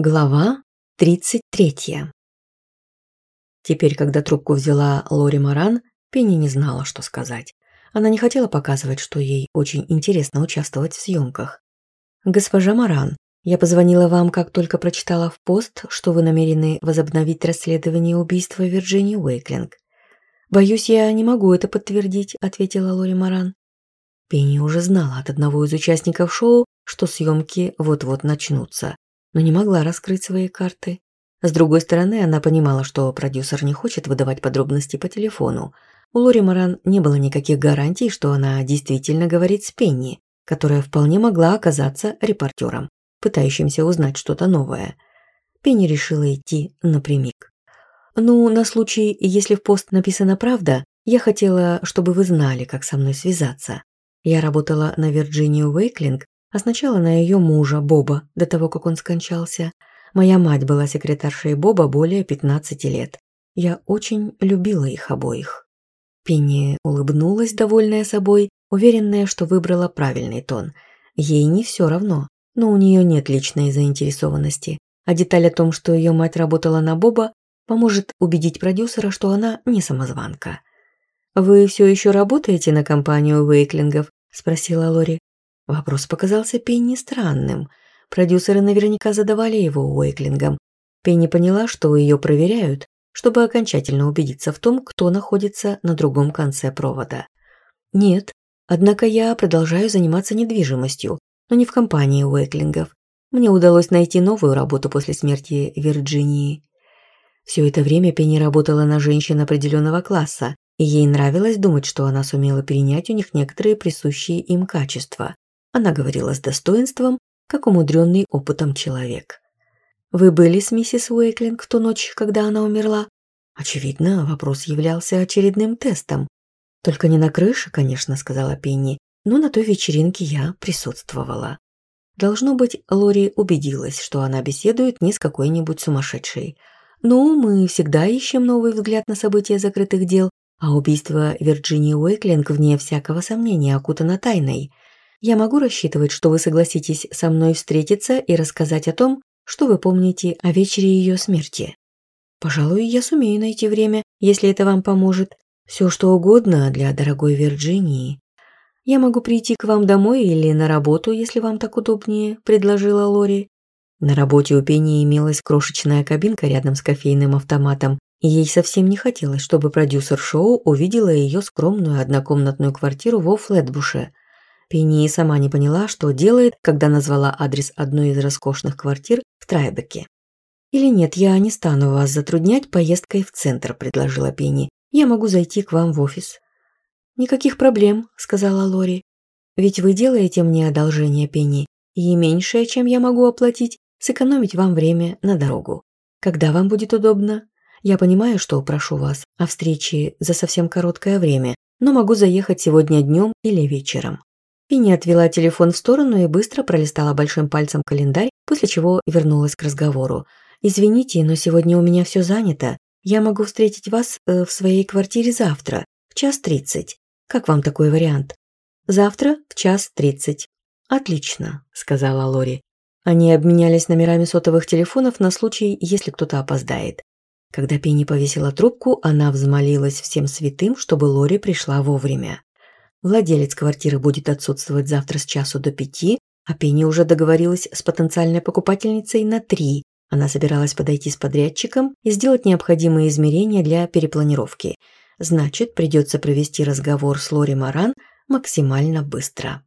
Глава 33. Теперь, когда трубку взяла Лори Маран, Пенни не знала, что сказать. Она не хотела показывать, что ей очень интересно участвовать в съемках. «Госпожа Маран, я позвонила вам, как только прочитала в пост, что вы намерены возобновить расследование убийства Вирджинии Уэйклинг. Боюсь, я не могу это подтвердить», – ответила Лори Маран. Пенни уже знала от одного из участников шоу, что съемки вот-вот начнутся но не могла раскрыть свои карты. С другой стороны, она понимала, что продюсер не хочет выдавать подробности по телефону. У Лори Маран не было никаких гарантий, что она действительно говорит с Пенни, которая вполне могла оказаться репортером, пытающимся узнать что-то новое. Пенни решила идти напрямик. «Ну, на случай, если в пост написана правда, я хотела, чтобы вы знали, как со мной связаться. Я работала на Вирджинию Уэйклинг а Сначала на ее мужа, Боба, до того, как он скончался. Моя мать была секретаршей Боба более 15 лет. Я очень любила их обоих. Пенни улыбнулась, довольная собой, уверенная, что выбрала правильный тон. Ей не все равно, но у нее нет личной заинтересованности. А деталь о том, что ее мать работала на Боба, поможет убедить продюсера, что она не самозванка. «Вы все еще работаете на компанию Вейклингов?» – спросила Лори. Вопрос показался Пенни странным. Продюсеры наверняка задавали его Уэйклингам. Пенни поняла, что ее проверяют, чтобы окончательно убедиться в том, кто находится на другом конце провода. «Нет, однако я продолжаю заниматься недвижимостью, но не в компании Уэйклингов. Мне удалось найти новую работу после смерти Вирджинии». Все это время Пенни работала на женщин определенного класса, и ей нравилось думать, что она сумела перенять у них некоторые присущие им качества. Она говорила с достоинством, как умудренный опытом человек. «Вы были с миссис Уэйклинг в ту ночь, когда она умерла?» Очевидно, вопрос являлся очередным тестом. «Только не на крыше, конечно», — сказала Пенни, «но на той вечеринке я присутствовала». Должно быть, Лори убедилась, что она беседует не с какой-нибудь сумасшедшей. «Ну, мы всегда ищем новый взгляд на события закрытых дел, а убийство Вирджинии Уэйклинг, вне Я могу рассчитывать, что вы согласитесь со мной встретиться и рассказать о том, что вы помните о вечере ее смерти. Пожалуй, я сумею найти время, если это вам поможет. Все что угодно для дорогой Вирджинии. Я могу прийти к вам домой или на работу, если вам так удобнее, предложила Лори. На работе у Пенни имелась крошечная кабинка рядом с кофейным автоматом, и ей совсем не хотелось, чтобы продюсер шоу увидела ее скромную однокомнатную квартиру во Флетбуше – Пенни сама не поняла, что делает, когда назвала адрес одной из роскошных квартир в Трайбеке. «Или нет, я не стану вас затруднять поездкой в центр», – предложила Пенни. «Я могу зайти к вам в офис». «Никаких проблем», – сказала Лори. «Ведь вы делаете мне одолжение, Пенни, и меньшее, чем я могу оплатить, сэкономить вам время на дорогу. Когда вам будет удобно? Я понимаю, что прошу вас о встрече за совсем короткое время, но могу заехать сегодня днем или вечером». Винни отвела телефон в сторону и быстро пролистала большим пальцем календарь, после чего вернулась к разговору. «Извините, но сегодня у меня все занято. Я могу встретить вас э, в своей квартире завтра, в час тридцать. Как вам такой вариант?» «Завтра в час тридцать». «Отлично», – сказала Лори. Они обменялись номерами сотовых телефонов на случай, если кто-то опоздает. Когда Пенни повесила трубку, она взмолилась всем святым, чтобы Лори пришла вовремя. Владелец квартиры будет отсутствовать завтра с часу до пяти, а Пенни уже договорилась с потенциальной покупательницей на три. Она собиралась подойти с подрядчиком и сделать необходимые измерения для перепланировки. Значит, придется провести разговор с Лори Маран максимально быстро.